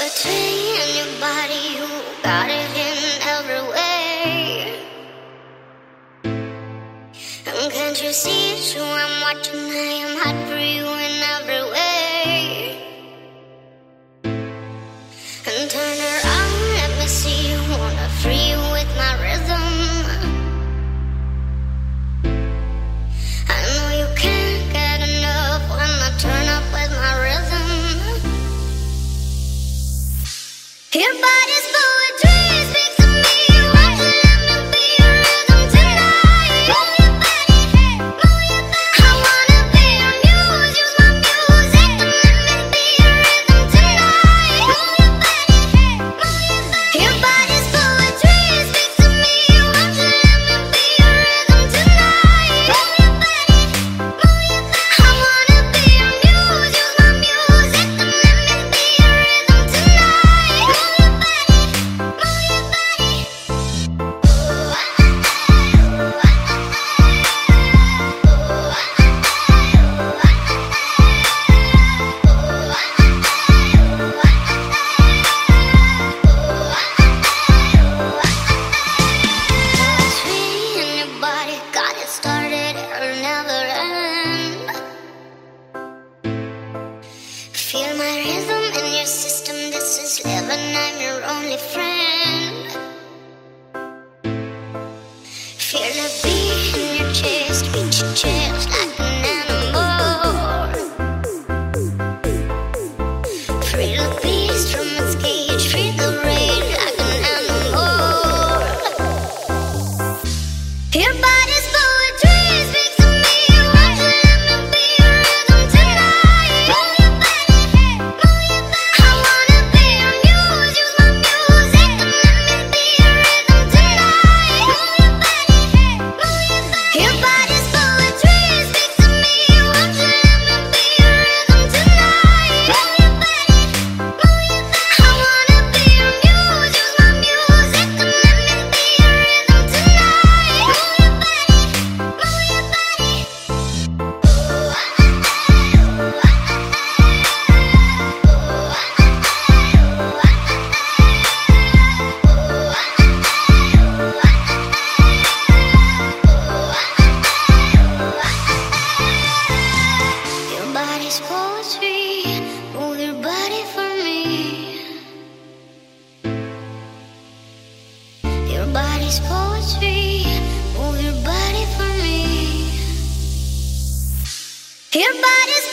a tree in your body, you got it in every way. And can't you see it's true? I'm watching, I am hot for you. Everybody's. fool. friend. Your body's